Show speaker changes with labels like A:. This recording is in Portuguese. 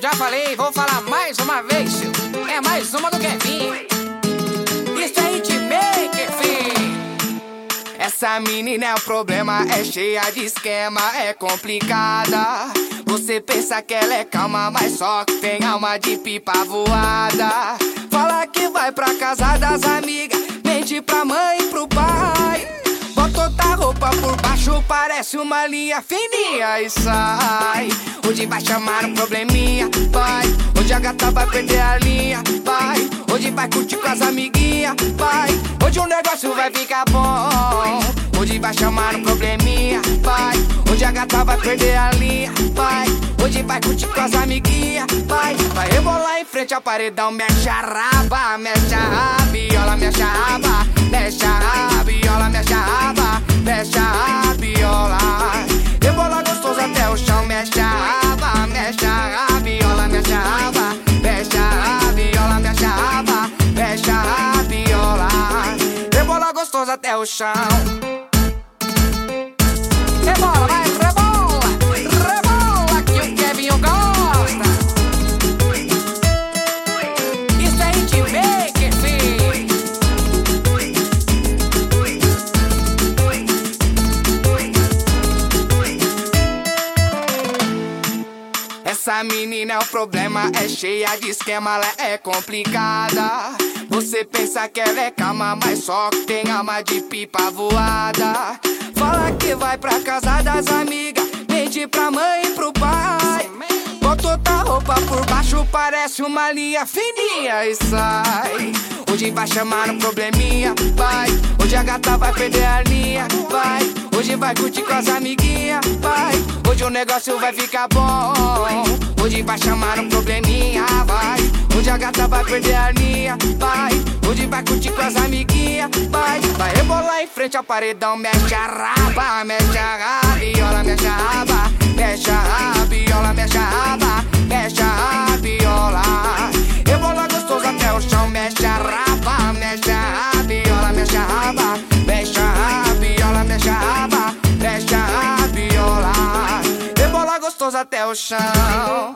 A: eu já falei, vou falar mais uma vez, É mais uma do Kevin. Isso é hitmaker, fim.
B: Essa menina é o problema, é cheia de esquema, é complicada. Você pensa que ela é calma, mas só que tem alma de pipa voada. Fala que vai pra casa das amigas, mente pra mãe por baixo, parece uma linha fininha e sai. Hoje vai chamar um probleminha, vai. Hoje a gata vai perder a linha, vai. Hoje vai curtir com as amiguinhas, vai. Hoje o negócio vai ficar bom. Hoje vai chamar um probleminha, vai. Hoje a gata vai perder a linha, vai. Hoje vai curtir com as amiguinhas, vai. Vai rebolar em frente ao paredão, mexe a raba, mexe a rabiola, Gostoso até o chão. Rebola,
A: vai, rebola, rebola que o Kevinho gosta. Isso é hitmaker, fi.
B: Essa menina é o problema, é cheia de esquema, ela é complicada. Você pensa que ela é calma, mas só tem alma de pipa voada. Fala que vai pra casa das amigas, mente pra mãe e pro pai. Bota outra roupa por baixo, parece uma linha fininha e sai. Hoje vai chamar um probleminha, vai. Hoje a gata vai perder a linha, vai. Hoje vai curtir com as amiguinhas, vai. Hoje o negócio vai ficar bom. Hoje vai chamar um probleminha, vai. Hoje a gata vai perder a linha, vai. Hoje vai curtir com as amiguinhas, vai. Vai rebolar em frente ao paredão, mexe a raba, mexe a rabiola, mexe a raba, mexe a rabiola, mexe a raba, mexe a rabiola. Rebola gostoso até o chão, mexe a raba, mexe a rabiola, mexe a raba, mexe a rabiola, mexe a raba, mexe a rabiola. Rebola gostoso até o chão.